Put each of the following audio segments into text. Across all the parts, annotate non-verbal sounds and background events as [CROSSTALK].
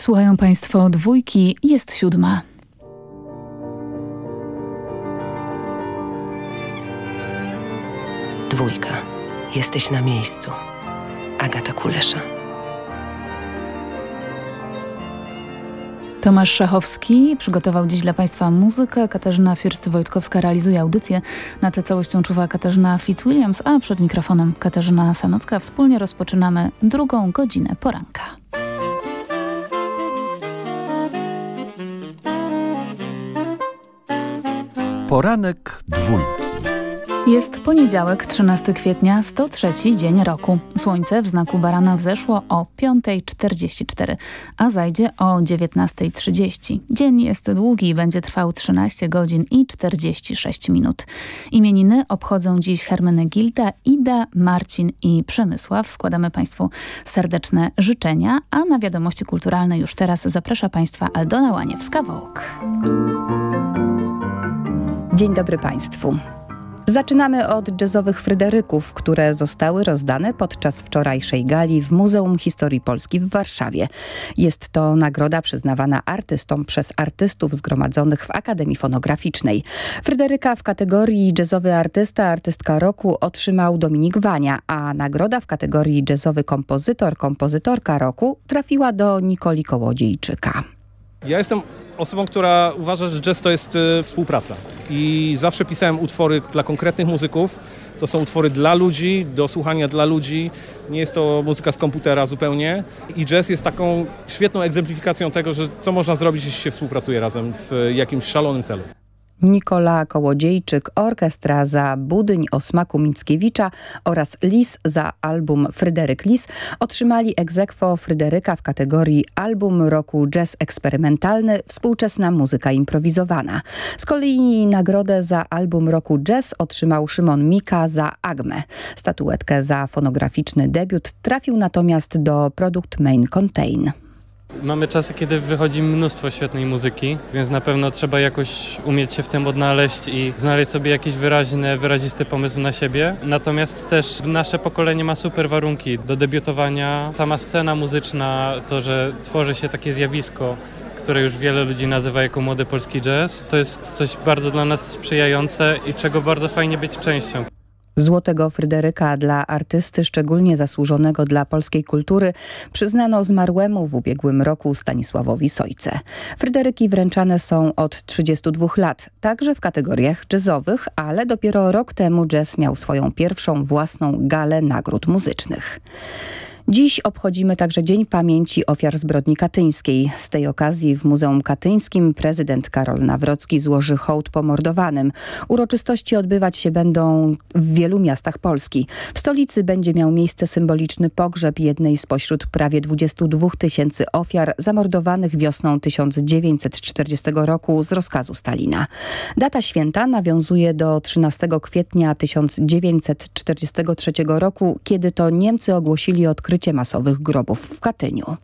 Słuchają Państwo dwójki, jest siódma. Dwójka. Jesteś na miejscu. Agata Kulesza. Tomasz Szachowski przygotował dziś dla Państwa muzykę. Katarzyna Fürst-Wojtkowska realizuje audycję. Na tę całością czuwa Katarzyna Fitzwilliams, a przed mikrofonem Katarzyna Sanocka. Wspólnie rozpoczynamy drugą godzinę poranka. Poranek dwójki. Jest poniedziałek, 13 kwietnia, 103 dzień roku. Słońce w znaku barana wzeszło o 5.44, a zajdzie o 19.30. Dzień jest długi i będzie trwał 13 godzin i 46 minut. Imieniny obchodzą dziś Hermenegilda, Ida, Marcin i Przemysław. Składamy Państwu serdeczne życzenia, a na wiadomości kulturalne już teraz zaprasza Państwa Aldona Łaniewska-Wołk. Dzień dobry Państwu. Zaczynamy od jazzowych Fryderyków, które zostały rozdane podczas wczorajszej gali w Muzeum Historii Polski w Warszawie. Jest to nagroda przyznawana artystom przez artystów zgromadzonych w Akademii Fonograficznej. Fryderyka w kategorii jazzowy artysta, artystka roku otrzymał Dominik Wania, a nagroda w kategorii jazzowy kompozytor, kompozytorka roku trafiła do Nikoli Kołodziejczyka. Ja jestem osobą, która uważa, że jazz to jest y, współpraca. I zawsze pisałem utwory dla konkretnych muzyków. To są utwory dla ludzi, do słuchania dla ludzi. Nie jest to muzyka z komputera zupełnie. I jazz jest taką świetną egzemplifikacją tego, że co można zrobić, jeśli się współpracuje razem w jakimś szalonym celu. Nikola Kołodziejczyk, orkiestra za Budyń o smaku Mickiewicza oraz Lis za album Fryderyk Lis otrzymali egzekwo Fryderyka w kategorii Album Roku Jazz Eksperymentalny Współczesna Muzyka Improwizowana. Z kolei nagrodę za Album Roku Jazz otrzymał Szymon Mika za Agmę. Statuetkę za fonograficzny debiut trafił natomiast do produkt Main Contain. Mamy czasy, kiedy wychodzi mnóstwo świetnej muzyki, więc na pewno trzeba jakoś umieć się w tym odnaleźć i znaleźć sobie jakiś wyraźny, wyrazisty pomysł na siebie. Natomiast też nasze pokolenie ma super warunki do debiutowania. Sama scena muzyczna, to, że tworzy się takie zjawisko, które już wiele ludzi nazywa jako młody polski jazz, to jest coś bardzo dla nas sprzyjające i czego bardzo fajnie być częścią. Złotego Fryderyka dla artysty szczególnie zasłużonego dla polskiej kultury przyznano zmarłemu w ubiegłym roku Stanisławowi Sojce. Fryderyki wręczane są od 32 lat, także w kategoriach jazzowych, ale dopiero rok temu jazz miał swoją pierwszą własną galę nagród muzycznych. Dziś obchodzimy także Dzień Pamięci Ofiar Zbrodni Katyńskiej. Z tej okazji w Muzeum Katyńskim prezydent Karol Nawrocki złoży hołd pomordowanym. Uroczystości odbywać się będą w wielu miastach Polski. W stolicy będzie miał miejsce symboliczny pogrzeb jednej spośród prawie 22 tysięcy ofiar zamordowanych wiosną 1940 roku z rozkazu Stalina. Data święta nawiązuje do 13 kwietnia 1943 roku, kiedy to Niemcy ogłosili odkrycie masowych grobów w Katyniu.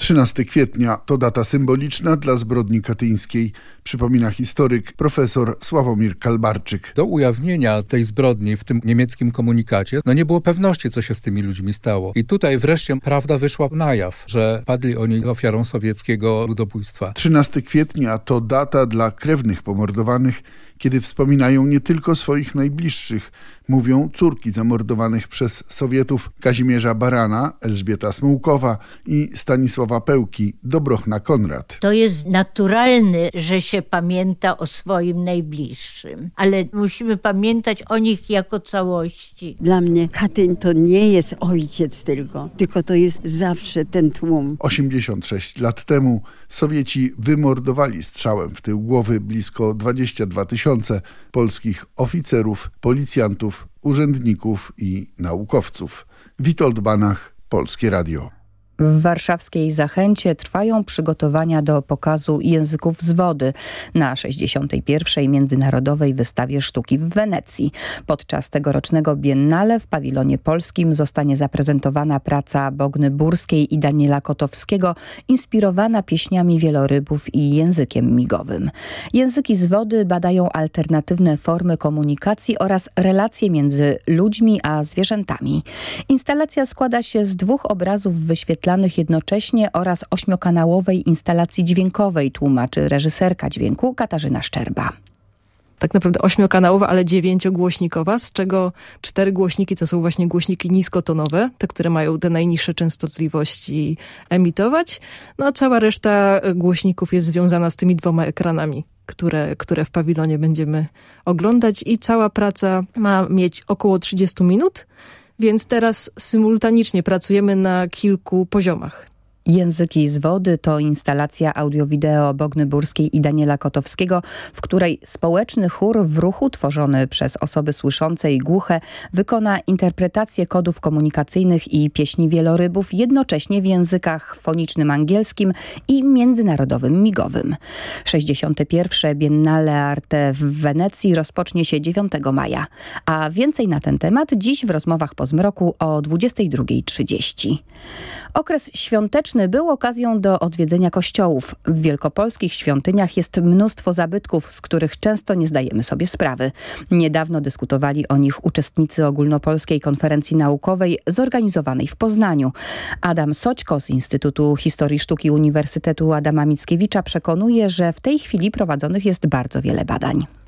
13 kwietnia to data symboliczna dla zbrodni katyńskiej, przypomina historyk profesor Sławomir Kalbarczyk. Do ujawnienia tej zbrodni w tym niemieckim komunikacie no nie było pewności, co się z tymi ludźmi stało. I tutaj wreszcie prawda wyszła na jaw, że padli oni ofiarą sowieckiego ludobójstwa. 13 kwietnia to data dla krewnych pomordowanych, kiedy wspominają nie tylko swoich najbliższych, mówią córki zamordowanych przez Sowietów Kazimierza Barana, Elżbieta Smułkowa i Stanisława Pełki, Dobrochna Konrad. To jest naturalne, że się pamięta o swoim najbliższym, ale musimy pamiętać o nich jako całości. Dla mnie Katyń to nie jest ojciec tylko, tylko to jest zawsze ten tłum. 86 lat temu Sowieci wymordowali strzałem w tył głowy blisko 22 tysiące polskich oficerów, policjantów, urzędników i naukowców. Witold Banach, Polskie Radio. W warszawskiej Zachęcie trwają przygotowania do pokazu języków z wody na 61. Międzynarodowej Wystawie Sztuki w Wenecji. Podczas tegorocznego biennale w pawilonie polskim zostanie zaprezentowana praca Bogny Burskiej i Daniela Kotowskiego inspirowana pieśniami wielorybów i językiem migowym. Języki z wody badają alternatywne formy komunikacji oraz relacje między ludźmi a zwierzętami. Instalacja składa się z dwóch obrazów wyświetlanych wyświetlanych jednocześnie oraz ośmiokanałowej instalacji dźwiękowej, tłumaczy reżyserka dźwięku Katarzyna Szczerba. Tak naprawdę ośmiokanałowa, ale dziewięciogłośnikowa, z czego cztery głośniki to są właśnie głośniki niskotonowe, te, które mają te najniższe częstotliwości emitować, no a cała reszta głośników jest związana z tymi dwoma ekranami, które, które w pawilonie będziemy oglądać. I cała praca ma mieć około 30 minut, więc teraz symultanicznie pracujemy na kilku poziomach. Języki z wody to instalacja audio-wideo Bogny Burskiej i Daniela Kotowskiego, w której społeczny chór w ruchu tworzony przez osoby słyszące i głuche wykona interpretację kodów komunikacyjnych i pieśni wielorybów jednocześnie w językach fonicznym angielskim i międzynarodowym migowym. 61. Biennale Arte w Wenecji rozpocznie się 9 maja, a więcej na ten temat dziś w rozmowach po zmroku o 22.30. Okres świąteczny był okazją do odwiedzenia kościołów. W wielkopolskich świątyniach jest mnóstwo zabytków, z których często nie zdajemy sobie sprawy. Niedawno dyskutowali o nich uczestnicy ogólnopolskiej konferencji naukowej zorganizowanej w Poznaniu. Adam Soćko z Instytutu Historii Sztuki Uniwersytetu Adama Mickiewicza przekonuje, że w tej chwili prowadzonych jest bardzo wiele badań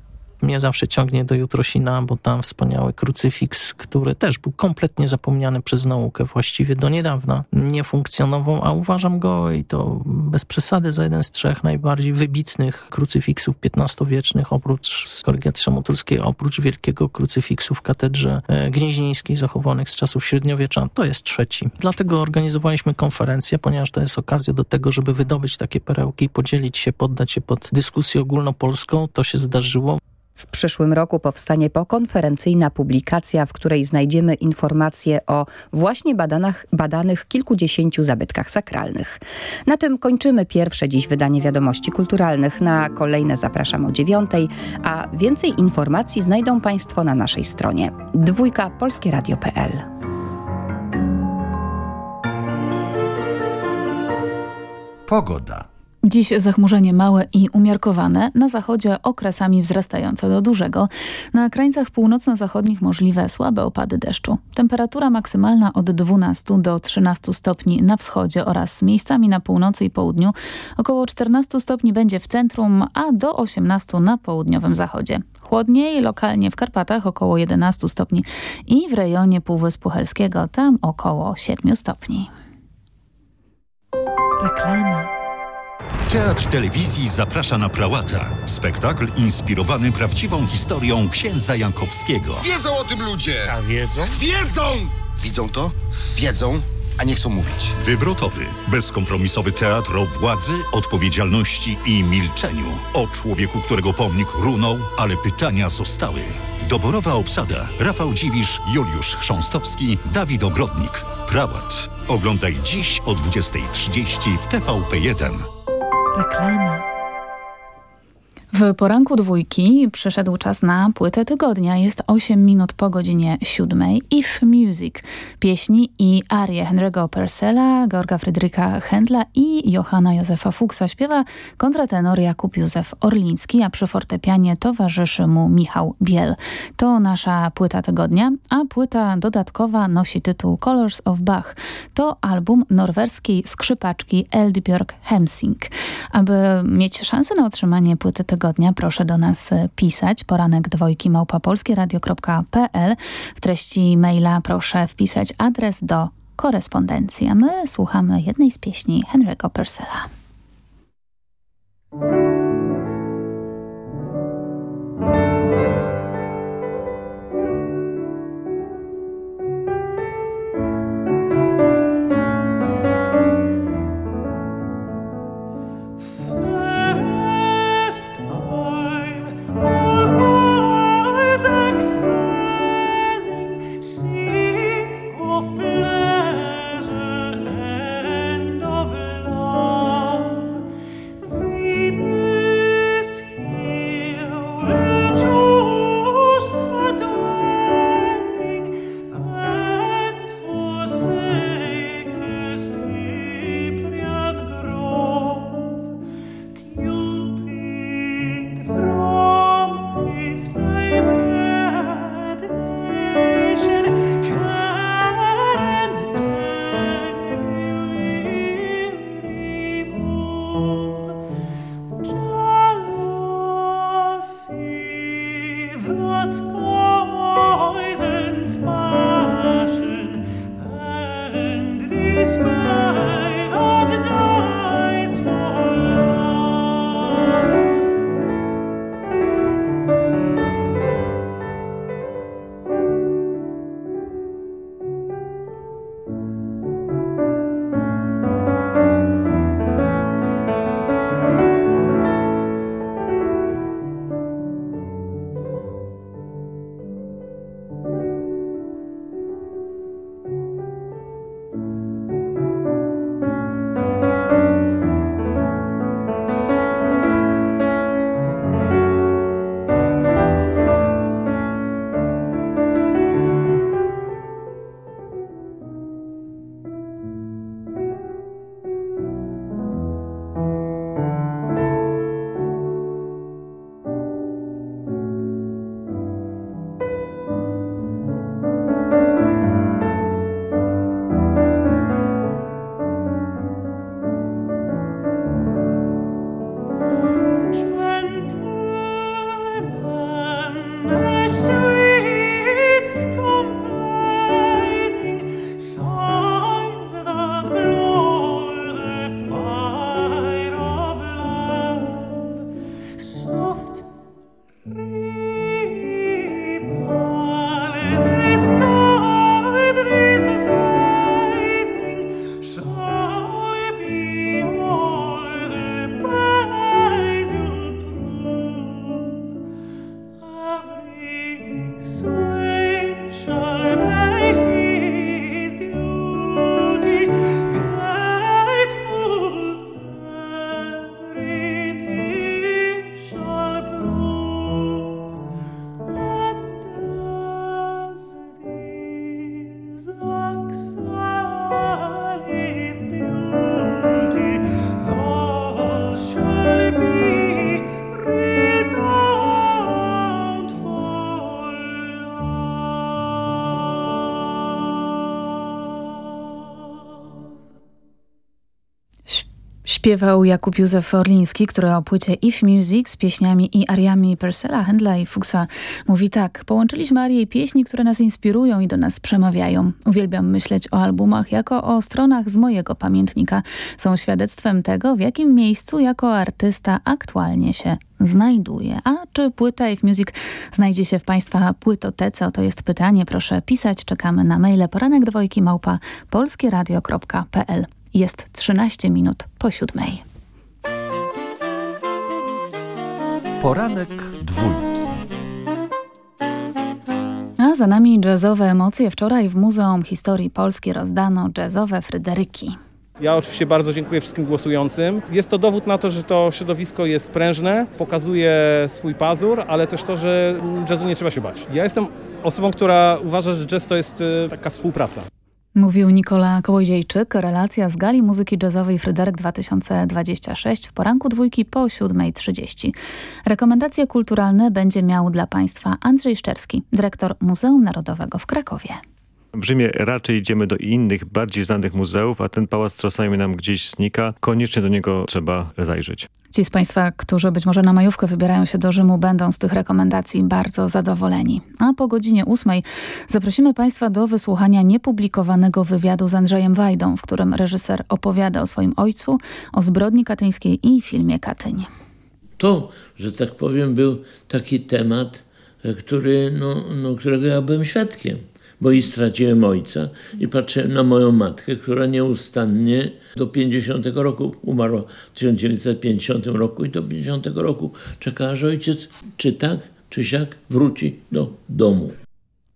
mnie zawsze ciągnie do Jutrosina, bo tam wspaniały krucyfiks, który też był kompletnie zapomniany przez naukę, właściwie do niedawna nie funkcjonował, a uważam go i to bez przesady za jeden z trzech najbardziej wybitnych krucyfiksów XV-wiecznych, oprócz z Korrigacji Szamotulskiej, oprócz wielkiego krucyfiksu w katedrze e, gnieźnieńskiej zachowanych z czasów średniowiecza, to jest trzeci. Dlatego organizowaliśmy konferencję, ponieważ to jest okazja do tego, żeby wydobyć takie perełki, podzielić się, poddać się pod dyskusję ogólnopolską. To się zdarzyło. W przyszłym roku powstanie pokonferencyjna publikacja, w której znajdziemy informacje o właśnie badanych, badanych kilkudziesięciu zabytkach sakralnych. Na tym kończymy pierwsze dziś wydanie Wiadomości Kulturalnych. Na kolejne zapraszam o dziewiątej, a więcej informacji znajdą Państwo na naszej stronie dwójka polskieradio.pl. Pogoda. Dziś zachmurzenie małe i umiarkowane, na zachodzie okresami wzrastające do dużego. Na krańcach północno-zachodnich możliwe słabe opady deszczu. Temperatura maksymalna od 12 do 13 stopni na wschodzie oraz miejscami na północy i południu. Około 14 stopni będzie w centrum, a do 18 na południowym zachodzie. Chłodniej lokalnie w Karpatach około 11 stopni i w rejonie Półwyspu Helskiego tam około 7 stopni. Reklama. Teatr Telewizji zaprasza na Prałata. Spektakl inspirowany prawdziwą historią księdza Jankowskiego. Wiedzą o tym ludzie! A wiedzą? Wiedzą! Widzą to? Wiedzą, a nie chcą mówić. Wywrotowy, bezkompromisowy teatr o władzy, odpowiedzialności i milczeniu. O człowieku, którego pomnik runął, ale pytania zostały. Doborowa obsada. Rafał Dziwisz, Juliusz Chrząstowski, Dawid Ogrodnik. Prałat. Oglądaj dziś o 20.30 w TVP1. Reklama. W poranku dwójki przyszedł czas na płytę tygodnia. Jest 8 minut po godzinie 7. If Music. Pieśni i arie Henry'ego Persela, Georga Fryderyka Händla i Johanna Józefa Fuksa śpiewa kontratenor Jakub Józef Orliński, a przy fortepianie towarzyszy mu Michał Biel. To nasza płyta tygodnia, a płyta dodatkowa nosi tytuł Colors of Bach. To album norweskiej skrzypaczki Eldbjörg Hemsing. Aby mieć szansę na otrzymanie płyty tygodnia, tygodnia proszę do nas e, pisać. Poranek dwojki małpapolskieradio.pl. W treści maila proszę wpisać adres do korespondencji, a my słuchamy jednej z pieśni Henry'ego Purcella. Śpiewał Jakub Józef Orliński, który o płycie If Music z pieśniami i ariami Persela, Händla i Fuchsa mówi tak. Połączyliśmy arie i pieśni, które nas inspirują i do nas przemawiają. Uwielbiam myśleć o albumach jako o stronach z mojego pamiętnika. Są świadectwem tego, w jakim miejscu jako artysta aktualnie się znajduje. A czy płyta If Music znajdzie się w Państwa płytotece? Oto jest pytanie. Proszę pisać. Czekamy na maile poranek dwojki małpa polskieradio.pl. Jest 13 minut po siódmej. Poranek dwójki. A za nami jazzowe emocje. Wczoraj w Muzeum Historii Polski rozdano jazzowe Fryderyki. Ja oczywiście bardzo dziękuję wszystkim głosującym. Jest to dowód na to, że to środowisko jest prężne, pokazuje swój pazur, ale też to, że jazzu nie trzeba się bać. Ja jestem osobą, która uważa, że jazz to jest y, taka współpraca. Mówił Nikola Kołodziejczyk. Relacja z Gali Muzyki Jazzowej Fryderyk 2026 w poranku dwójki po 7.30. Rekomendacje kulturalne będzie miał dla Państwa Andrzej Szczerski, dyrektor Muzeum Narodowego w Krakowie. W Rzymie raczej idziemy do innych, bardziej znanych muzeów, a ten pałac czasami nam gdzieś znika. Koniecznie do niego trzeba zajrzeć. Ci z Państwa, którzy być może na majówkę wybierają się do Rzymu, będą z tych rekomendacji bardzo zadowoleni. A po godzinie ósmej zaprosimy Państwa do wysłuchania niepublikowanego wywiadu z Andrzejem Wajdą, w którym reżyser opowiada o swoim ojcu, o zbrodni katyńskiej i filmie Katyń. To, że tak powiem, był taki temat, który, no, no, którego ja byłem świadkiem bo i straciłem ojca i patrzyłem na moją matkę, która nieustannie do 50 roku umarła w 1950 roku i do 50 roku czekała, że ojciec czy tak, czy siak wróci do domu.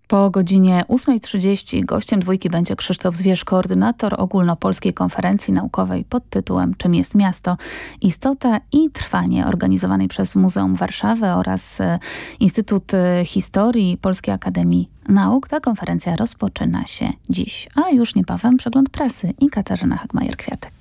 Po godzinie 8.30 gościem dwójki będzie Krzysztof Zwierz, koordynator ogólnopolskiej konferencji naukowej pod tytułem Czym jest miasto? Istota i trwanie organizowanej przez Muzeum Warszawy oraz e, Instytut e, Historii Polskiej Akademii Nauk. Ta konferencja rozpoczyna się dziś, a już niebawem przegląd prasy i Katarzyna Hagmajer-Kwiatek.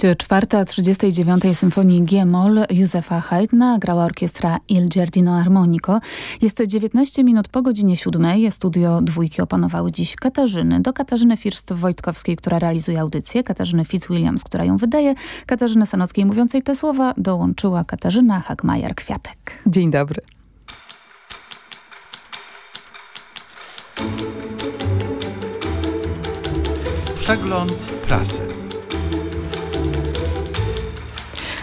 Część czwarta 39. Symfonii G-moll Józefa Haydna grała orkiestra Il Giardino Armonico. Jest 19 minut po godzinie 7. Studio dwójki opanowały dziś Katarzyny. Do Katarzyny First-Wojtkowskiej, która realizuje audycję, Katarzyny Fitzwilliams, która ją wydaje, Katarzyny Sanockiej mówiącej te słowa dołączyła Katarzyna Hagmajer-Kwiatek. Dzień dobry. Przegląd prasy.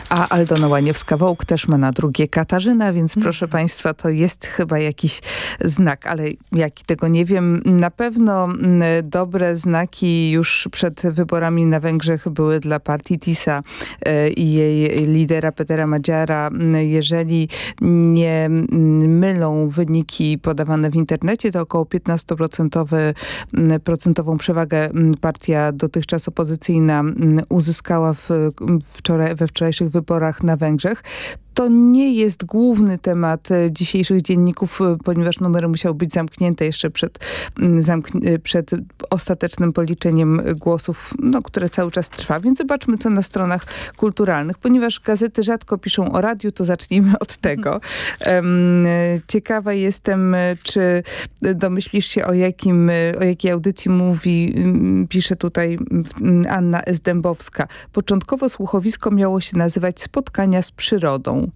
A Aldona Łaniewska-Wołk też ma na drugie Katarzyna, więc mhm. proszę Państwa, to jest chyba jakiś znak, ale jaki tego nie wiem. Na pewno mm, dobre znaki już przed wyborami na Węgrzech były dla partii TISA e, i jej lidera Petera Madziara. Jeżeli nie mm, mylą wyniki podawane w internecie, to około 15% mm, procentową przewagę partia dotychczas opozycyjna uzyskała w wczoraj, we wczorajszych wyborach na Węgrzech to nie jest główny temat e, dzisiejszych dzienników, e, ponieważ numery musiały być zamknięte jeszcze przed, mm, e, przed ostatecznym policzeniem głosów, no, które cały czas trwa. Więc zobaczmy, co na stronach kulturalnych. Ponieważ gazety rzadko piszą o radiu, to zacznijmy od tego. Ciekawa jestem, czy domyślisz się, o, jakim, o jakiej audycji mówi, pisze tutaj Anna S. Dębowska. Początkowo słuchowisko miało się nazywać Spotkania z przyrodą.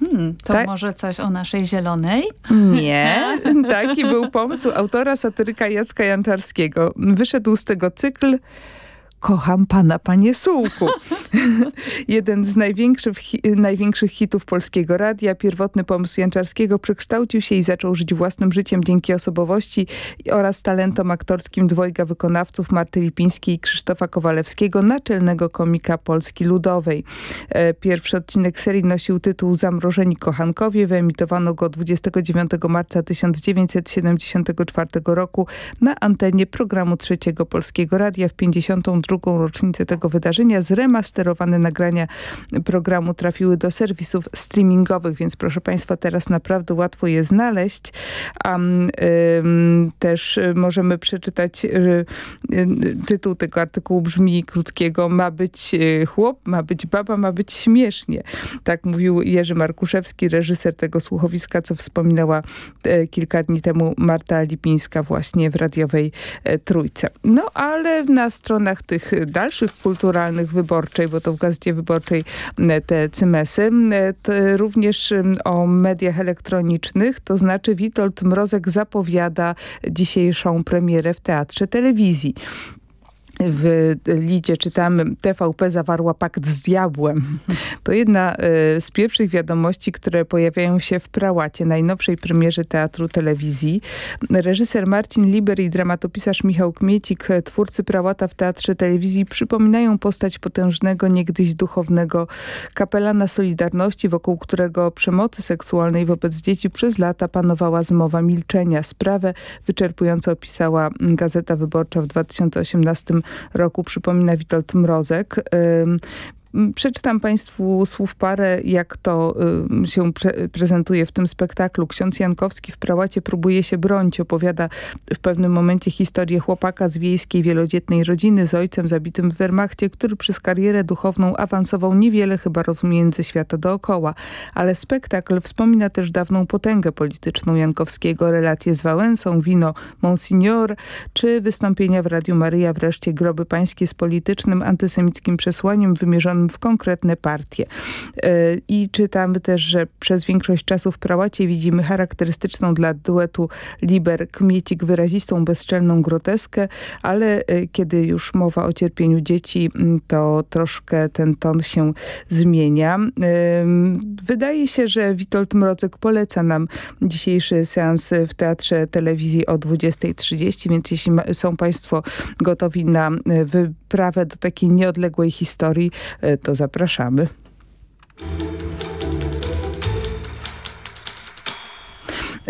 Hmm, to tak? może coś o naszej zielonej? Nie, [LAUGHS] taki był pomysł autora satyryka Jacka Janczarskiego. Wyszedł z tego cykl Kocham pana, panie Sułku. [LAUGHS] Jeden z największych, największych hitów polskiego radia, pierwotny pomysł Janczarskiego przekształcił się i zaczął żyć własnym życiem dzięki osobowości oraz talentom aktorskim dwojga wykonawców Marty Lipińskiej i Krzysztofa Kowalewskiego, naczelnego komika Polski Ludowej. E, pierwszy odcinek serii nosił tytuł Zamrożeni kochankowie. Wyemitowano go 29 marca 1974 roku na antenie programu Trzeciego Polskiego Radia w 52 drugą rocznicę tego wydarzenia. Zremasterowane nagrania programu trafiły do serwisów streamingowych, więc proszę Państwa, teraz naprawdę łatwo je znaleźć. Um, um, też możemy przeczytać y, y, tytuł tego artykułu brzmi krótkiego ma być y, chłop, ma być baba, ma być śmiesznie. Tak mówił Jerzy Markuszewski, reżyser tego słuchowiska, co wspominała e, kilka dni temu Marta Lipińska właśnie w radiowej e, Trójce. No ale na stronach tych dalszych kulturalnych wyborczej, bo to w Gazecie Wyborczej te cymesy, również o mediach elektronicznych, to znaczy Witold Mrozek zapowiada dzisiejszą premierę w Teatrze Telewizji w Lidzie czytamy TVP zawarła pakt z diabłem. To jedna e, z pierwszych wiadomości, które pojawiają się w Prałacie, najnowszej premierze teatru telewizji. Reżyser Marcin Liber i dramatopisarz Michał Kmiecik, twórcy Prałata w teatrze telewizji przypominają postać potężnego, niegdyś duchownego kapelana Solidarności, wokół którego przemocy seksualnej wobec dzieci przez lata panowała zmowa milczenia. Sprawę wyczerpująco opisała Gazeta Wyborcza w 2018 roku, przypomina Witold Mrozek. Przeczytam Państwu słów parę, jak to y, się pre prezentuje w tym spektaklu. Ksiądz Jankowski w prałacie próbuje się bronić. Opowiada w pewnym momencie historię chłopaka z wiejskiej wielodzietnej rodziny z ojcem zabitym w Wehrmachcie, który przez karierę duchowną awansował niewiele chyba rozumiejąc świata dookoła. Ale spektakl wspomina też dawną potęgę polityczną Jankowskiego, relacje z Wałęsą, wino Monsignor, czy wystąpienia w Radiu Maryja, wreszcie groby pańskie z politycznym, antysemickim przesłaniem wymierzonym w konkretne partie. E, I czytamy też, że przez większość czasu w prałacie widzimy charakterystyczną dla duetu Liber Kmiecik wyrazistą, bezczelną groteskę, ale e, kiedy już mowa o cierpieniu dzieci, to troszkę ten ton się zmienia. E, wydaje się, że Witold Mrocek poleca nam dzisiejszy seans w Teatrze Telewizji o 20.30, więc jeśli są Państwo gotowi na wyprawę do takiej nieodległej historii, to zapraszamy.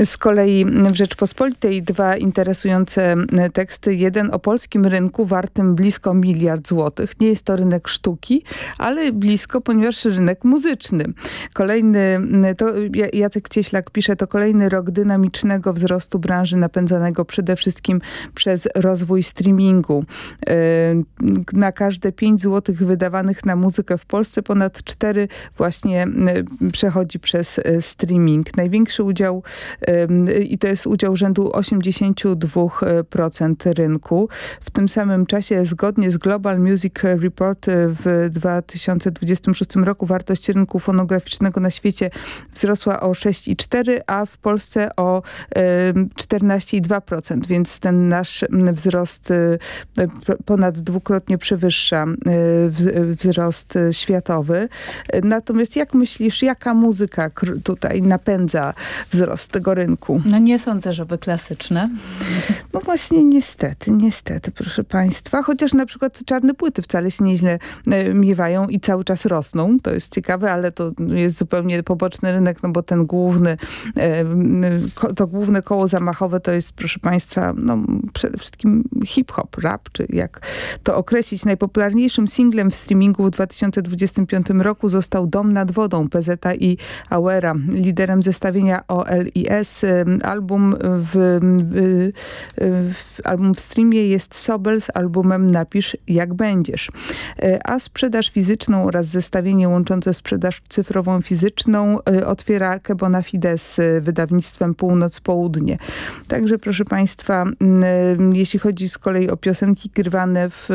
Z kolei w Rzeczpospolitej dwa interesujące teksty. Jeden o polskim rynku wartym blisko miliard złotych. Nie jest to rynek sztuki, ale blisko, ponieważ rynek muzyczny. Kolejny, to Jacek Cieślak pisze, to kolejny rok dynamicznego wzrostu branży napędzanego przede wszystkim przez rozwój streamingu. E, na każde 5 złotych wydawanych na muzykę w Polsce ponad 4 właśnie przechodzi przez e, streaming. Największy udział i to jest udział rzędu 82% rynku. W tym samym czasie zgodnie z Global Music Report w 2026 roku wartość rynku fonograficznego na świecie wzrosła o 6,4, a w Polsce o 14,2%, więc ten nasz wzrost y, ponad dwukrotnie przewyższa y, wzrost światowy. Natomiast jak myślisz, jaka muzyka tutaj napędza wzrost tego rynku? No nie sądzę, żeby klasyczne. No właśnie niestety, niestety, proszę państwa. Chociaż na przykład czarne płyty wcale się nieźle e, miewają i cały czas rosną. To jest ciekawe, ale to jest zupełnie poboczny rynek, no bo ten główny, e, to główne koło zamachowe to jest, proszę państwa, no przede wszystkim hip-hop, rap, czy jak to określić. Najpopularniejszym singlem w streamingu w 2025 roku został Dom nad wodą PZ i Auera. Liderem zestawienia OLIS album w, w, album w streamie jest Sobel z albumem Napisz jak będziesz. E, a sprzedaż fizyczną oraz zestawienie łączące sprzedaż cyfrową fizyczną e, otwiera Kebona Fide z wydawnictwem Północ-Południe. Także proszę Państwa, jeśli chodzi z kolei o piosenki grywane w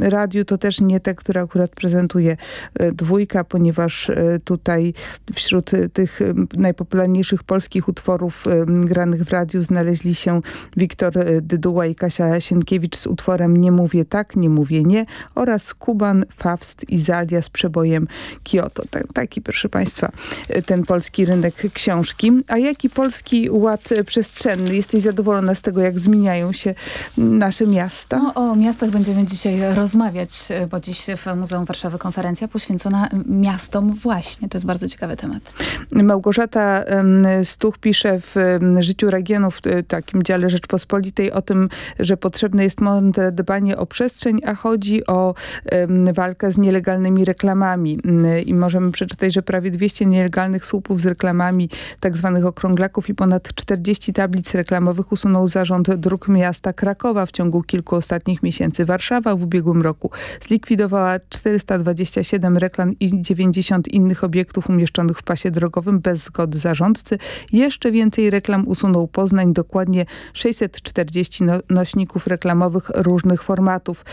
radiu, to też nie te, które akurat prezentuje e, dwójka, ponieważ tutaj wśród tych najpopularniejszych polskich utworów granych w radiu znaleźli się Wiktor Dyduła i Kasia Sienkiewicz z utworem Nie mówię tak, nie mówię nie oraz Kuban, Fawst i Zalia z przebojem Kyoto. taki, proszę Państwa, ten polski rynek książki. A jaki polski ład przestrzenny? Jesteś zadowolona z tego, jak zmieniają się nasze miasta? No, o miastach będziemy dzisiaj rozmawiać, bo dziś w Muzeum Warszawy konferencja poświęcona miastom właśnie. To jest bardzo ciekawy temat. Małgorzata Stuch pisze w Życiu Regionów, w takim dziale Rzeczpospolitej o tym, że potrzebne jest mądre dbanie o przestrzeń, a chodzi o walkę z nielegalnymi reklamami. I możemy przeczytać, że prawie 200 nielegalnych słupów z reklamami tak zwanych okrąglaków i ponad 40 tablic reklamowych usunął zarząd dróg miasta Krakowa w ciągu kilku ostatnich miesięcy. Warszawa w ubiegłym roku zlikwidowała 427 reklam i 90 innych obiektów umieszczonych w pasie drogowym bez zgody zarządcy. Jeszcze więcej reklam usunął Poznań, dokładnie 640 no nośników reklamowych różnych formatów.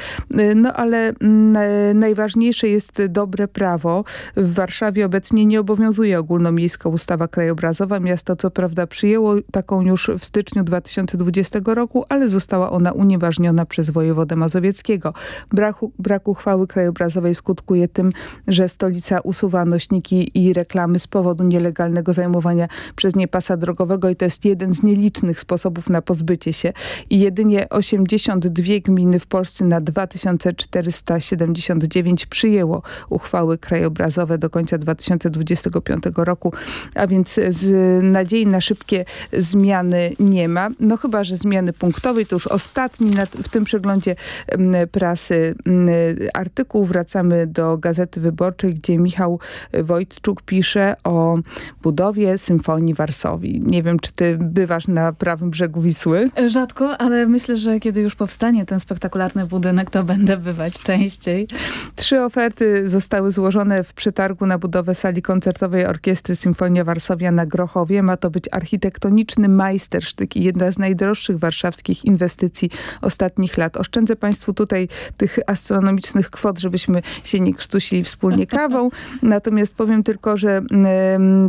No ale mm, najważniejsze jest dobre prawo. W Warszawie obecnie nie obowiązuje ogólnomiejska ustawa krajobrazowa. Miasto co prawda przyjęło taką już w styczniu 2020 roku, ale została ona unieważniona przez wojewodę mazowieckiego. Brak, brak uchwały krajobrazowej skutkuje tym, że stolica usuwa nośniki i reklamy z powodu nielegalnego zajmowania przez nie pasa drogowego i to jest jeden z nielicznych sposobów na pozbycie się. I jedynie 82 gminy w Polsce na 2479 przyjęło uchwały krajobrazowe do końca 2025 roku, a więc nadziei na szybkie zmiany nie ma. No chyba, że zmiany punktowej, to już ostatni w tym przeglądzie prasy artykuł. Wracamy do Gazety Wyborczej, gdzie Michał Wojtczuk pisze o budowie Symfonii Warsowii. Nie wiem, czy ty bywasz na prawym brzegu Wisły? Rzadko, ale myślę, że kiedy już powstanie ten spektakularny budynek, to będę bywać częściej. Trzy oferty zostały złożone w przetargu na budowę sali koncertowej Orkiestry Symfonia Warszawia na Grochowie. Ma to być architektoniczny majstersztyk i jedna z najdroższych warszawskich inwestycji ostatnich lat. Oszczędzę Państwu tutaj tych astronomicznych kwot, żebyśmy się nie krztusili wspólnie kawą. [LAUGHS] Natomiast powiem tylko, że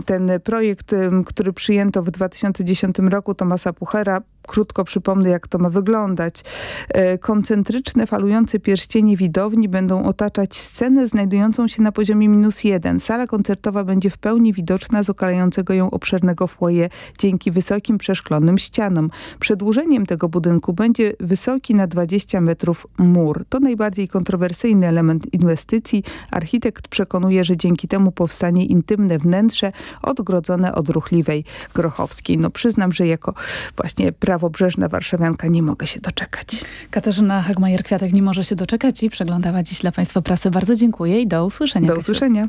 ten projekt, który przyjęto w 2010 roku Tomasa Puchera, krótko przypomnę, jak to ma wyglądać. E, koncentryczne, falujące pierścienie widowni będą otaczać scenę znajdującą się na poziomie minus jeden. Sala koncertowa będzie w pełni widoczna z okalającego ją obszernego foyer dzięki wysokim przeszklonym ścianom. Przedłużeniem tego budynku będzie wysoki na 20 metrów mur. To najbardziej kontrowersyjny element inwestycji. Architekt przekonuje, że dzięki temu powstanie intymne wnętrze odgrodzone od ruchliwej Grochowskiej. No przyznam, że jako właśnie prawobrzeżna warszawianka nie mogę się doczekać. Katarzyna Hagmajer-Kwiatek nie może się doczekać i przeglądała dziś dla Państwa prasę. Bardzo dziękuję i do usłyszenia. Do usłyszenia.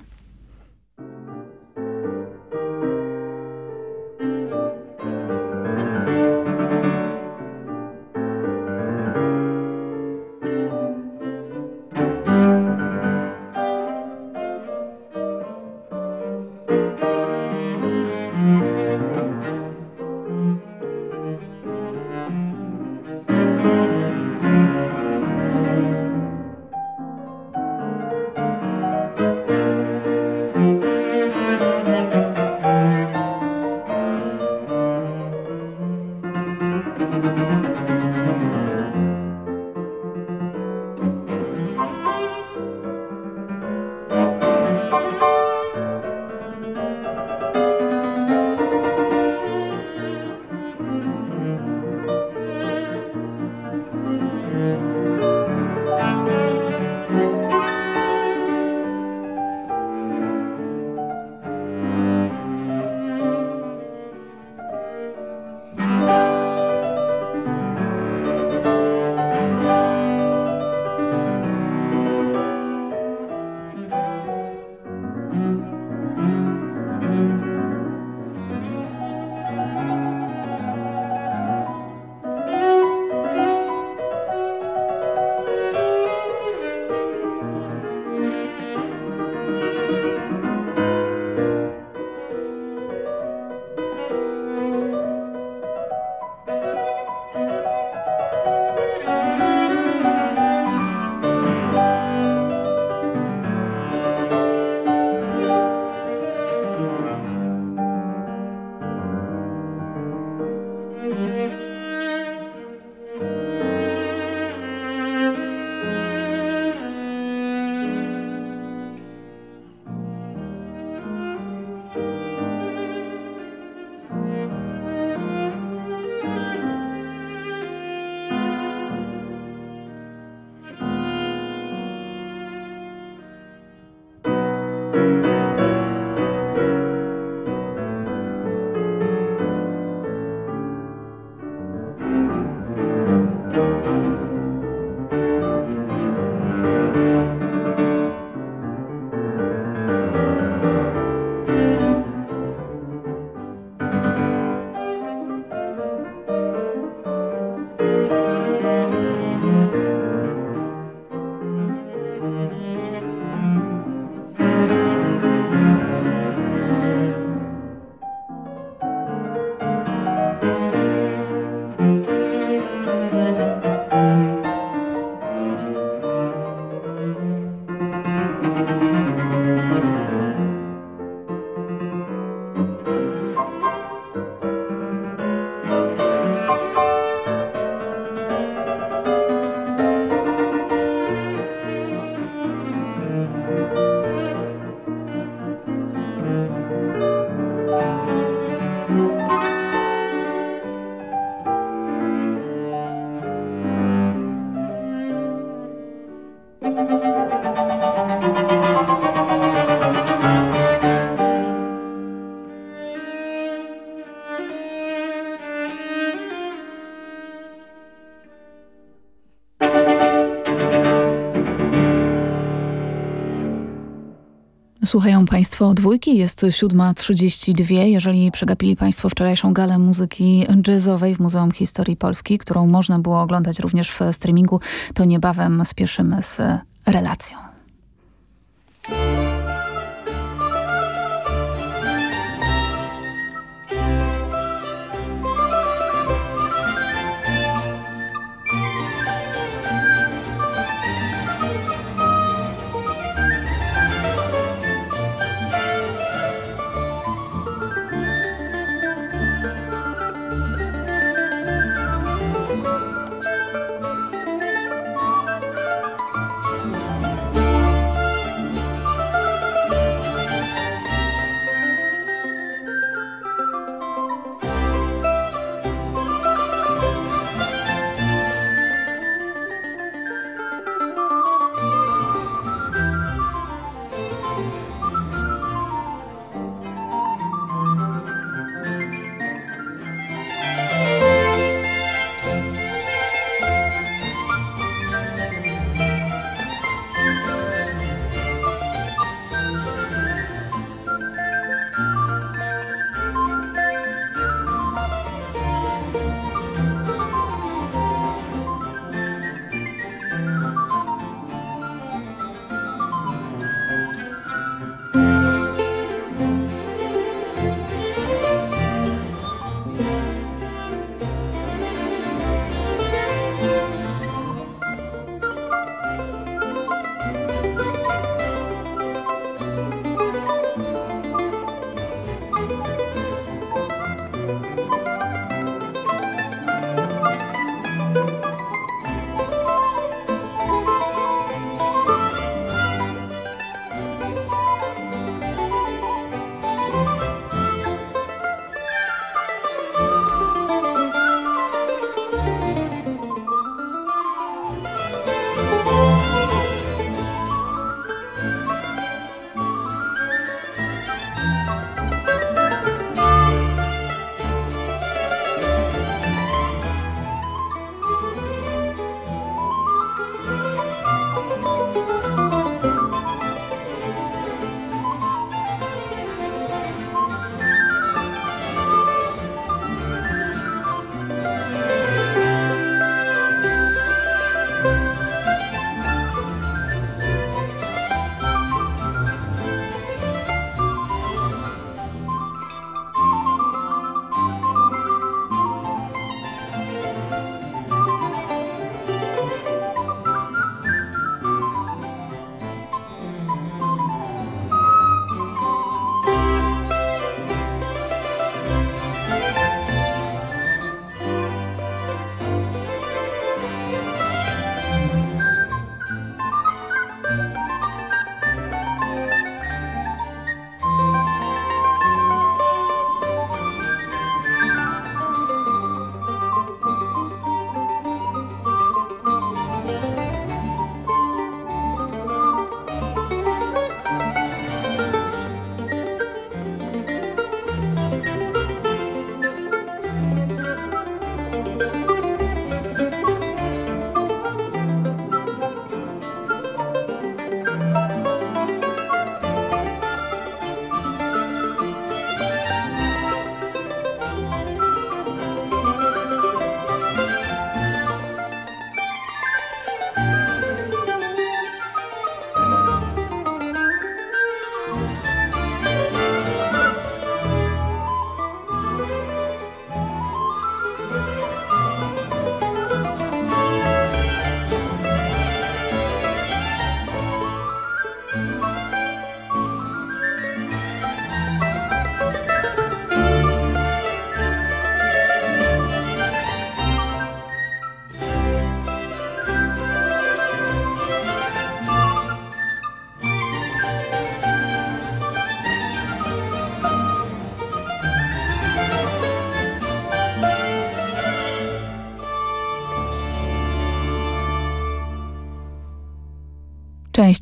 Słuchają Państwo dwójki, jest 7.32. Jeżeli przegapili Państwo wczorajszą galę muzyki jazzowej w Muzeum Historii Polski, którą można było oglądać również w streamingu, to niebawem spieszymy z relacją.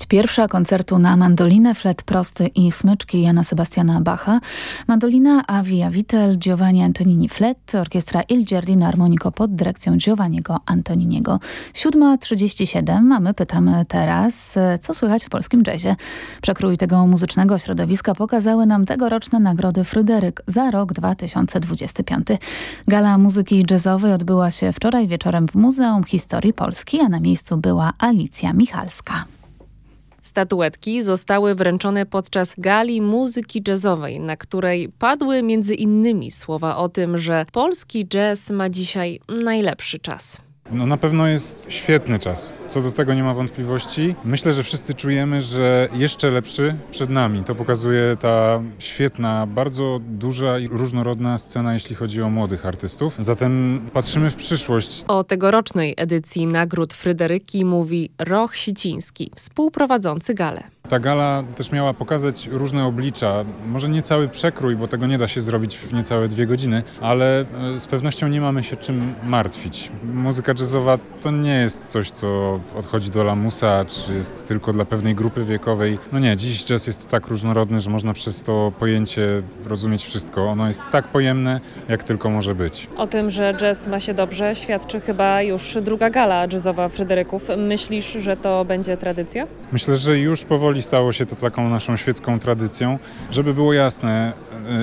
Pierwsza koncertu na mandolinę, flet prosty i smyczki Jana Sebastiana Bacha, mandolina Avia Vitel Giovanni Antonini flet, orkiestra Il Giardino Armonico pod dyrekcją Giovanniego Antoniniego. 7.37, a my pytamy teraz, co słychać w polskim jazzie. Przekrój tego muzycznego środowiska pokazały nam tegoroczne nagrody Fryderyk za rok 2025. Gala muzyki jazzowej odbyła się wczoraj wieczorem w Muzeum Historii Polski, a na miejscu była Alicja Michalska. Statuetki zostały wręczone podczas gali muzyki jazzowej, na której padły między innymi słowa o tym, że polski jazz ma dzisiaj najlepszy czas. No na pewno jest świetny czas. Co do tego nie ma wątpliwości. Myślę, że wszyscy czujemy, że jeszcze lepszy przed nami. To pokazuje ta świetna, bardzo duża i różnorodna scena, jeśli chodzi o młodych artystów. Zatem patrzymy w przyszłość. O tegorocznej edycji nagród Fryderyki mówi Roch Siciński, współprowadzący galę. Ta gala też miała pokazać różne oblicza, może nie cały przekrój, bo tego nie da się zrobić w niecałe dwie godziny, ale e, z pewnością nie mamy się czym martwić. Muzyka jazzowa to nie jest coś, co odchodzi do lamusa, czy jest tylko dla pewnej grupy wiekowej. No nie, dziś jazz jest tak różnorodny, że można przez to pojęcie rozumieć wszystko. Ono jest tak pojemne, jak tylko może być. O tym, że jazz ma się dobrze, świadczy chyba już druga gala jazzowa Fryderyków. Myślisz, że to będzie tradycja? Myślę, że już powoli stało się to taką naszą świecką tradycją. Żeby było jasne,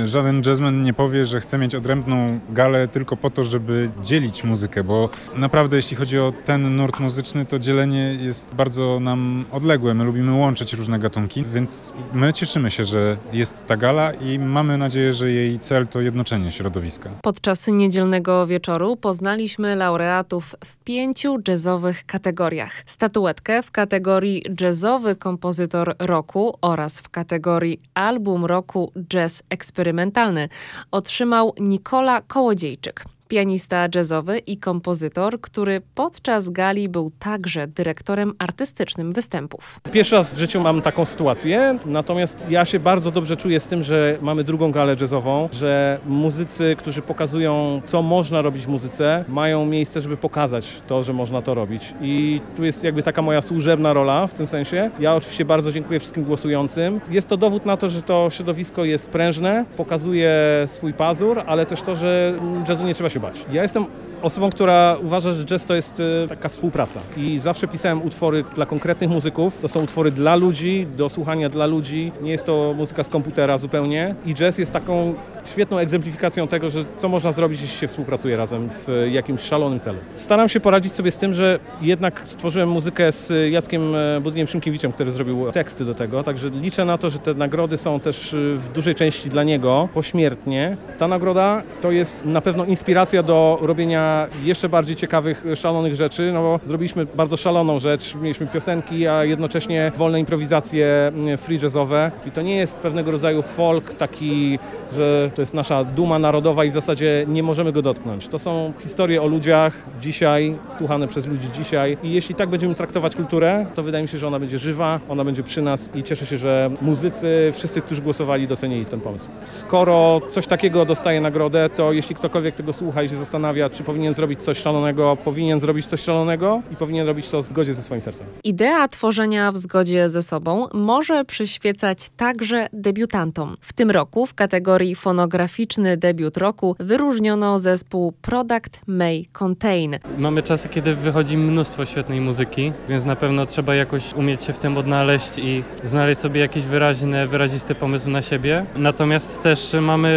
żaden jazzman nie powie, że chce mieć odrębną galę tylko po to, żeby dzielić muzykę, bo naprawdę jeśli chodzi o ten nurt muzyczny, to dzielenie jest bardzo nam odległe. My lubimy łączyć różne gatunki, więc my cieszymy się, że jest ta gala i mamy nadzieję, że jej cel to jednoczenie środowiska. Podczas niedzielnego wieczoru poznaliśmy laureatów w pięciu jazzowych kategoriach. Statuetkę w kategorii jazzowy kompozytor roku oraz w kategorii album roku Jazz eksperymentalny. Otrzymał Nikola Kołodziejczyk pianista jazzowy i kompozytor, który podczas gali był także dyrektorem artystycznym występów. Pierwszy raz w życiu mam taką sytuację, natomiast ja się bardzo dobrze czuję z tym, że mamy drugą galę jazzową, że muzycy, którzy pokazują, co można robić w muzyce, mają miejsce, żeby pokazać to, że można to robić. I tu jest jakby taka moja służebna rola w tym sensie. Ja oczywiście bardzo dziękuję wszystkim głosującym. Jest to dowód na to, że to środowisko jest prężne, pokazuje swój pazur, ale też to, że jazzu nie trzeba się bać. Ja jestem osobą, która uważa, że jazz to jest e, taka współpraca. I zawsze pisałem utwory dla konkretnych muzyków. To są utwory dla ludzi, do słuchania dla ludzi. Nie jest to muzyka z komputera zupełnie. I jazz jest taką świetną egzemplifikacją tego, że co można zrobić, jeśli się współpracuje razem w jakimś szalonym celu. Staram się poradzić sobie z tym, że jednak stworzyłem muzykę z Jackiem e, Budyniem Szymkiewiczem, który zrobił teksty do tego, także liczę na to, że te nagrody są też e, w dużej części dla niego, pośmiertnie. Ta nagroda to jest na pewno inspiracja do robienia jeszcze bardziej ciekawych, szalonych rzeczy, no bo zrobiliśmy bardzo szaloną rzecz, mieliśmy piosenki, a jednocześnie wolne improwizacje free jazzowe i to nie jest pewnego rodzaju folk taki, że to jest nasza duma narodowa i w zasadzie nie możemy go dotknąć. To są historie o ludziach dzisiaj, słuchane przez ludzi dzisiaj i jeśli tak będziemy traktować kulturę, to wydaje mi się, że ona będzie żywa, ona będzie przy nas i cieszę się, że muzycy, wszyscy, którzy głosowali, docenili ten pomysł. Skoro coś takiego dostaje nagrodę, to jeśli ktokolwiek tego słucha i się zastanawia, czy powinien zrobić coś szalonego, powinien zrobić coś szalonego i powinien robić to w zgodzie ze swoim sercem. Idea tworzenia w zgodzie ze sobą może przyświecać także debiutantom. W tym roku w kategorii fono fonograficzny debiut roku wyróżniono zespół Product May Contain. Mamy czasy, kiedy wychodzi mnóstwo świetnej muzyki, więc na pewno trzeba jakoś umieć się w tym odnaleźć i znaleźć sobie jakiś wyraźny, wyrazisty pomysł na siebie. Natomiast też mamy,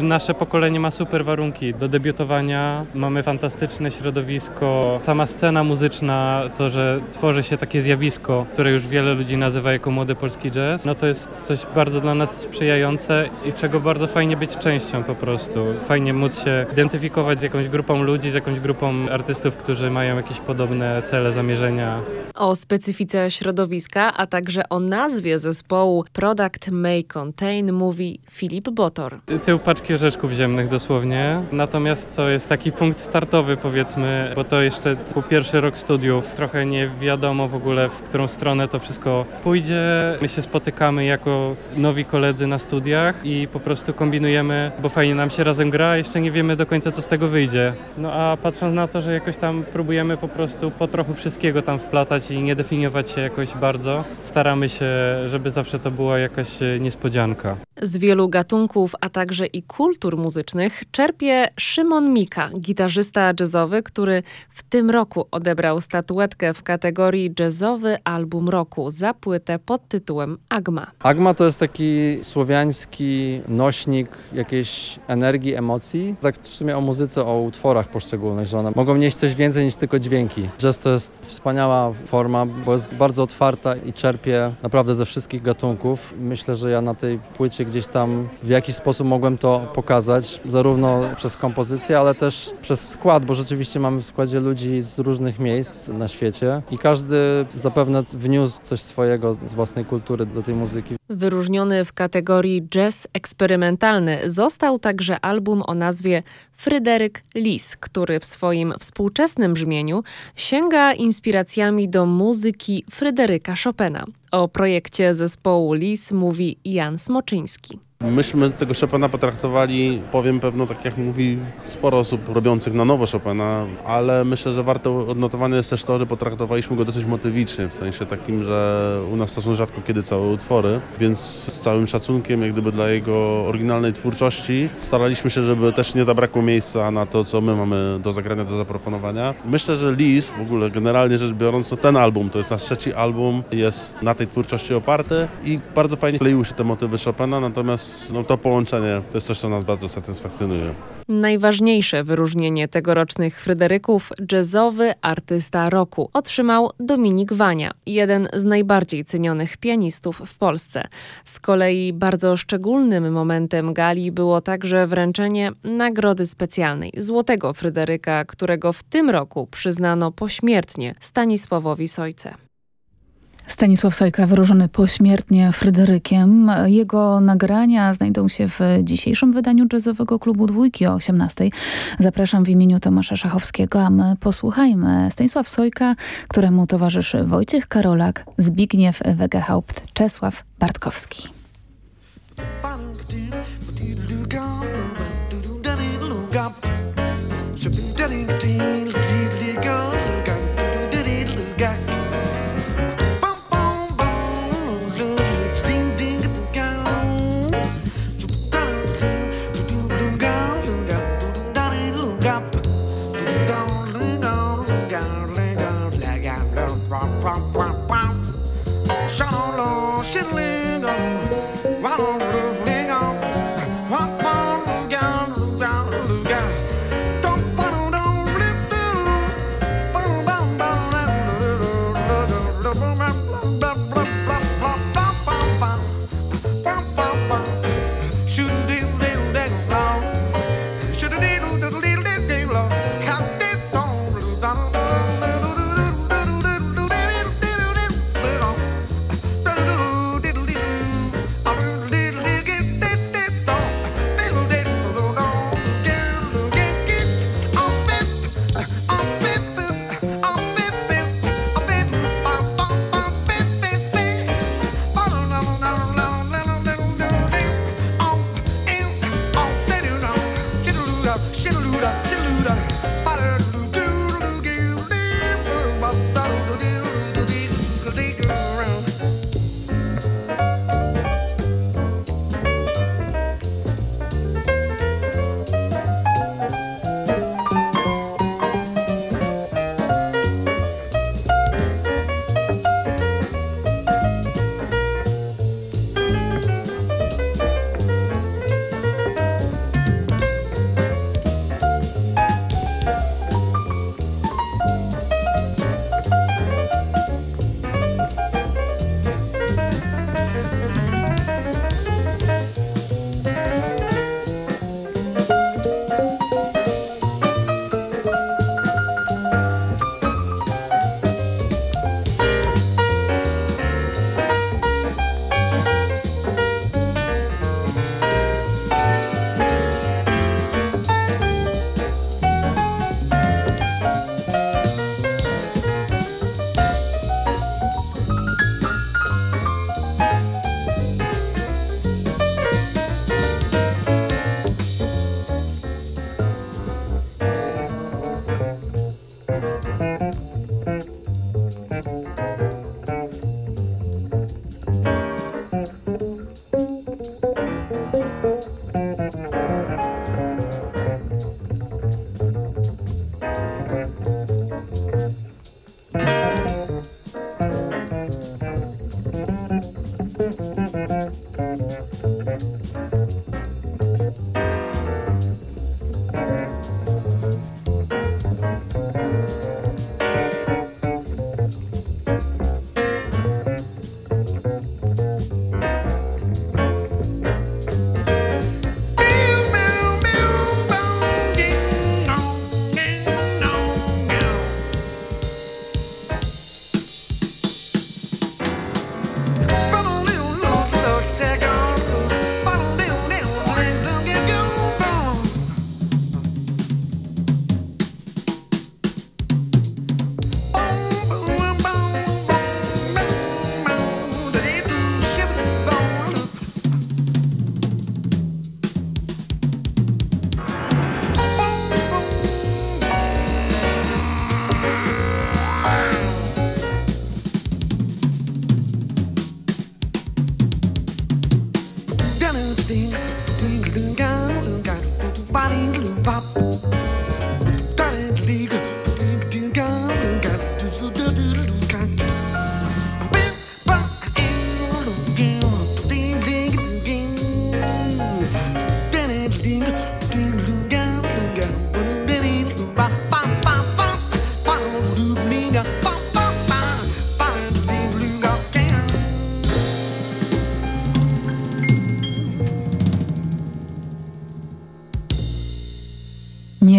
nasze pokolenie ma super warunki do debiutowania, mamy fantastyczne środowisko, sama scena muzyczna, to, że tworzy się takie zjawisko, które już wiele ludzi nazywa jako młody polski jazz, no to jest coś bardzo dla nas sprzyjające i czego bardzo fajnie fajnie być częścią po prostu. Fajnie móc się identyfikować z jakąś grupą ludzi, z jakąś grupą artystów, którzy mają jakieś podobne cele, zamierzenia. O specyfice środowiska, a także o nazwie zespołu Product May Contain mówi Filip Botor. Tył paczki rzeczków ziemnych dosłownie, natomiast to jest taki punkt startowy powiedzmy, bo to jeszcze po pierwszy rok studiów, trochę nie wiadomo w ogóle w którą stronę to wszystko pójdzie. My się spotykamy jako nowi koledzy na studiach i po prostu kombinujemy bo fajnie nam się razem gra, jeszcze nie wiemy do końca co z tego wyjdzie. No a patrząc na to, że jakoś tam próbujemy po prostu po trochu wszystkiego tam wplatać i nie definiować się jakoś bardzo, staramy się, żeby zawsze to była jakaś niespodzianka. Z wielu gatunków, a także i kultur muzycznych czerpie Szymon Mika, gitarzysta jazzowy, który w tym roku odebrał statuetkę w kategorii jazzowy album roku za płytę pod tytułem Agma. Agma to jest taki słowiański nośnik jakiejś energii, emocji. Tak w sumie o muzyce, o utworach poszczególnych, że one mogą nieść coś więcej niż tylko dźwięki. Jazz to jest wspaniała forma, bo jest bardzo otwarta i czerpie naprawdę ze wszystkich gatunków. Myślę, że ja na tej płycie gdzieś tam w jakiś sposób mogłem to pokazać, zarówno przez kompozycję, ale też przez skład, bo rzeczywiście mamy w składzie ludzi z różnych miejsc na świecie i każdy zapewne wniósł coś swojego z własnej kultury do tej muzyki. Wyróżniony w kategorii jazz eksperymentalny został także album o nazwie Fryderyk Lis, który w swoim współczesnym brzmieniu sięga inspiracjami do muzyki Fryderyka Chopina. O projekcie zespołu Lis mówi Jan Smoczyński. Myśmy tego Chopina potraktowali, powiem pewno tak jak mówi sporo osób robiących na nowo Chopina, ale myślę, że warto odnotowane jest też to, że potraktowaliśmy go dosyć motywicznie, w sensie takim, że u nas są rzadko kiedy całe utwory, więc z całym szacunkiem jak gdyby dla jego oryginalnej twórczości staraliśmy się, żeby też nie zabrakło miejsca na to, co my mamy do zagrania, do zaproponowania. Myślę, że Lis w ogóle generalnie rzecz biorąc, to ten album, to jest nasz trzeci album, jest na tej twórczości oparty i bardzo fajnie kleiły się te motywy Chopina, natomiast no, to połączenie to jest coś, co nas bardzo satysfakcjonuje. Najważniejsze wyróżnienie tegorocznych Fryderyków jazzowy artysta roku otrzymał Dominik Wania, jeden z najbardziej cenionych pianistów w Polsce. Z kolei bardzo szczególnym momentem gali było także wręczenie nagrody specjalnej Złotego Fryderyka, którego w tym roku przyznano pośmiertnie Stanisławowi Sojce. Stanisław Sojka wyróżony pośmiertnie Fryderykiem. Jego nagrania znajdą się w dzisiejszym wydaniu Jazzowego Klubu Dwójki o 18. Zapraszam w imieniu Tomasza Szachowskiego, a my posłuchajmy Stanisław Sojka, któremu towarzyszy Wojciech Karolak, Zbigniew Wegehaupt, Czesław Bartkowski.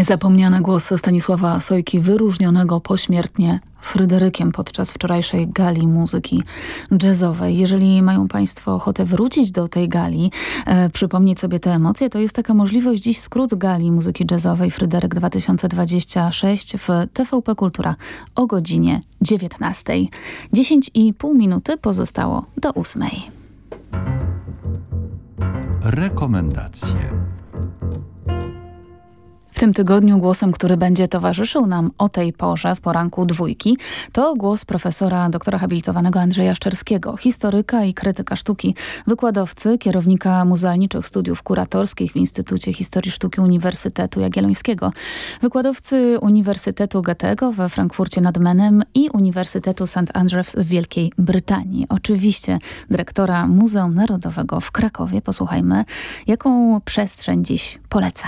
Niezapomniany głos Stanisława Sojki, wyróżnionego pośmiertnie Fryderykiem podczas wczorajszej gali muzyki jazzowej. Jeżeli mają Państwo ochotę wrócić do tej gali, e, przypomnieć sobie te emocje, to jest taka możliwość. Dziś skrót gali muzyki jazzowej Fryderyk 2026 w TVP Kultura o godzinie 19. 10,5 minuty pozostało do 8. Rekomendacje. W tym tygodniu głosem, który będzie towarzyszył nam o tej porze w poranku dwójki, to głos profesora doktora habilitowanego Andrzeja Szczerskiego, historyka i krytyka sztuki, wykładowcy, kierownika muzealniczych studiów kuratorskich w Instytucie Historii Sztuki Uniwersytetu Jagiellońskiego, wykładowcy Uniwersytetu Goethego we Frankfurcie nad Menem i Uniwersytetu St. Andrews w Wielkiej Brytanii. Oczywiście dyrektora Muzeum Narodowego w Krakowie. Posłuchajmy, jaką przestrzeń dziś poleca.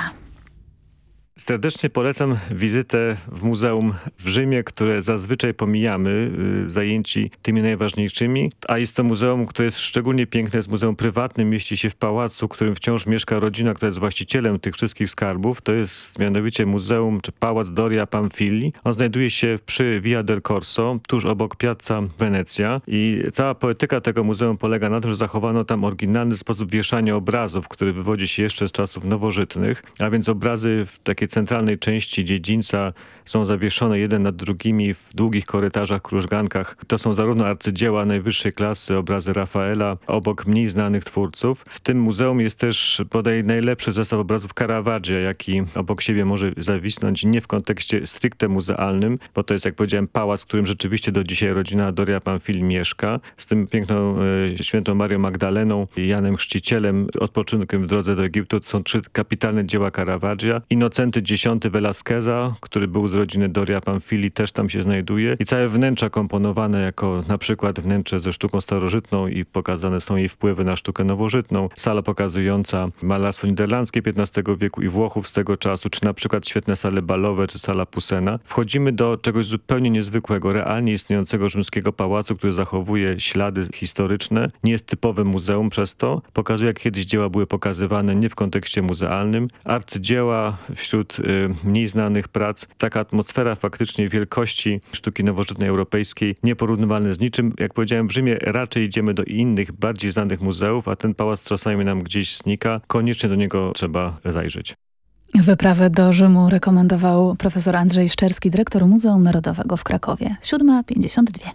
Serdecznie polecam wizytę w muzeum w Rzymie, które zazwyczaj pomijamy, y, zajęci tymi najważniejszymi. A jest to muzeum, które jest szczególnie piękne, jest muzeum prywatnym, mieści się w pałacu, w którym wciąż mieszka rodzina, która jest właścicielem tych wszystkich skarbów. To jest mianowicie muzeum czy pałac Doria Pamfili. On znajduje się przy Via del Corso, tuż obok Piazza Wenecja. I cała poetyka tego muzeum polega na tym, że zachowano tam oryginalny sposób wieszania obrazów, który wywodzi się jeszcze z czasów nowożytnych, a więc obrazy w takiej centralnej części dziedzińca są zawieszone jeden nad drugimi w długich korytarzach, krużgankach. To są zarówno arcydzieła najwyższej klasy, obrazy Rafaela, obok mniej znanych twórców. W tym muzeum jest też bodaj najlepszy zestaw obrazów Caravaggia, jaki obok siebie może zawisnąć, nie w kontekście stricte muzealnym, bo to jest, jak powiedziałem, pałac, w którym rzeczywiście do dzisiaj rodzina Doria Pamfili mieszka, z tym piękną e, świętą Marią Magdaleną, Janem Chrzcicielem, odpoczynkiem w drodze do Egiptu. To są trzy kapitalne dzieła Caravaggia. Inocenty X Velázqueza, który był z rodziny Doria Pamfili, też tam się znajduje. I całe wnętrza komponowane jako na przykład wnętrze ze sztuką starożytną i pokazane są jej wpływy na sztukę nowożytną. Sala pokazująca malarstwo niderlandzkie XV wieku i Włochów z tego czasu, czy na przykład świetne sale balowe, czy sala Pusena. Wchodzimy do czegoś zupełnie niezwykłego, realnie istniejącego rzymskiego pałacu, który zachowuje ślady historyczne. Nie jest typowym muzeum przez to. Pokazuje, jak kiedyś dzieła były pokazywane nie w kontekście muzealnym. Arcydzieła wśród Y, mniej znanych prac. Taka atmosfera faktycznie wielkości sztuki nowożytnej europejskiej, nieporównywalne z niczym. Jak powiedziałem, w Rzymie raczej idziemy do innych, bardziej znanych muzeów, a ten pałac czasami nam gdzieś znika. Koniecznie do niego trzeba zajrzeć. Wyprawę do Rzymu rekomendował profesor Andrzej Szczerski, dyrektor Muzeum Narodowego w Krakowie. 7.52.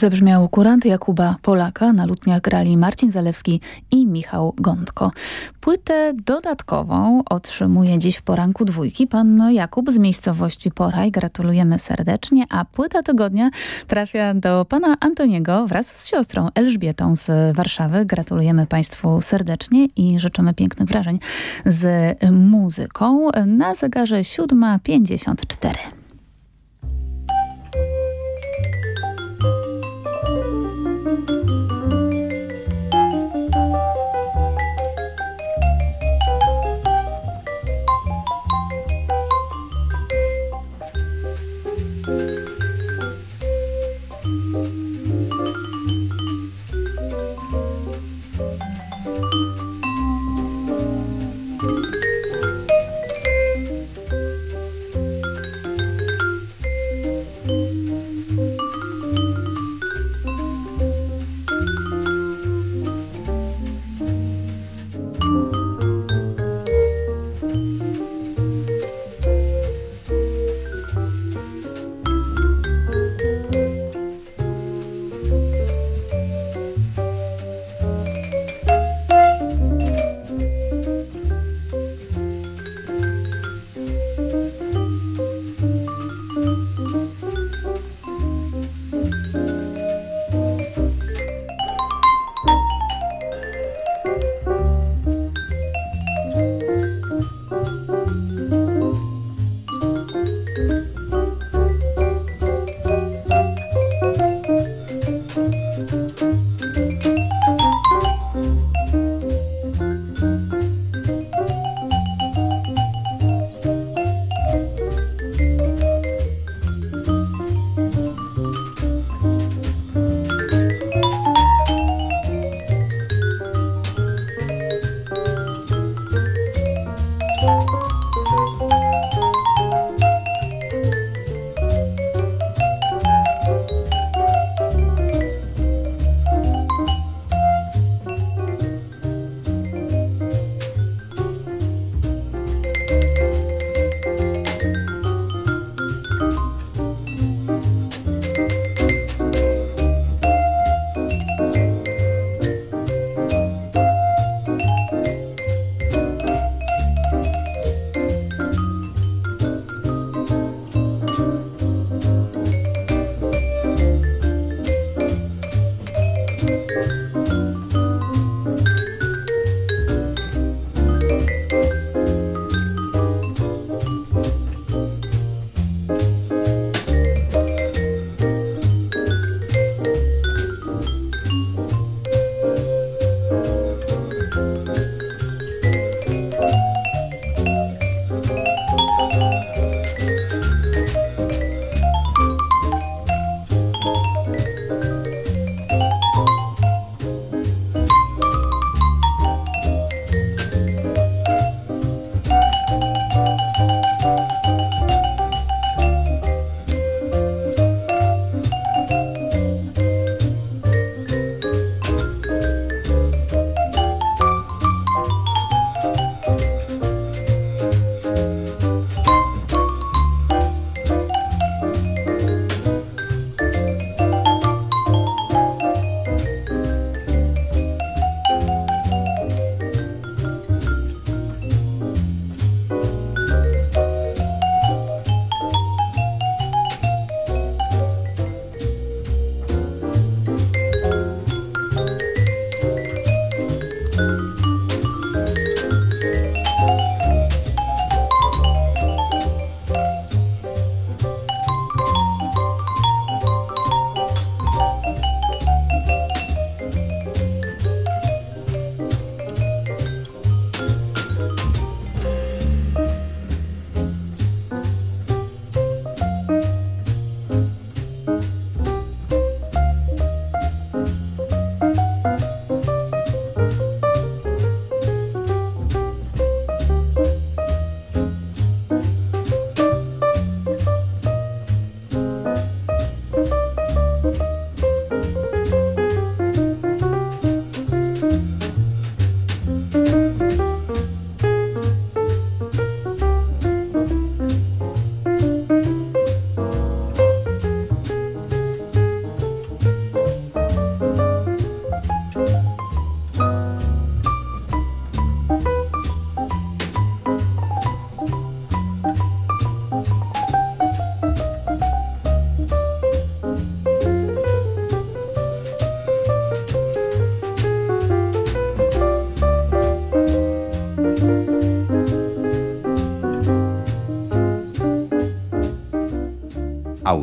Zabrzmiał kurant Jakuba Polaka, na lutniach grali Marcin Zalewski i Michał Gądko. Płytę dodatkową otrzymuje dziś w poranku dwójki pan Jakub z miejscowości Poraj. Gratulujemy serdecznie, a płyta tygodnia trafia do pana Antoniego wraz z siostrą Elżbietą z Warszawy. Gratulujemy państwu serdecznie i życzymy pięknych wrażeń z muzyką. Na zegarze 7.54.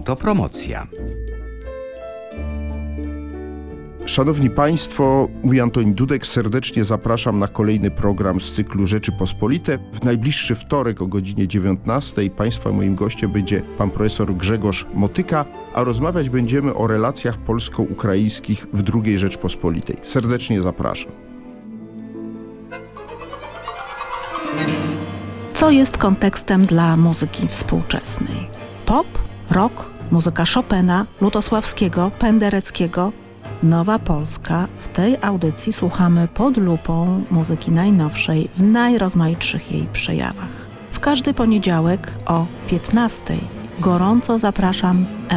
Autopromocja. Szanowni Państwo, mówi Antoni Dudek, serdecznie zapraszam na kolejny program z cyklu Rzeczypospolite. W najbliższy wtorek o godzinie 19 Państwa moim gościem będzie pan profesor Grzegorz Motyka, a rozmawiać będziemy o relacjach polsko-ukraińskich w II Rzeczpospolitej. Serdecznie zapraszam. Co jest kontekstem dla muzyki współczesnej? Pop, rock, muzyka Chopina, Lutosławskiego, Pendereckiego – Nowa Polska. W tej audycji słuchamy pod lupą muzyki najnowszej w najrozmaitszych jej przejawach. W każdy poniedziałek o 15 gorąco zapraszam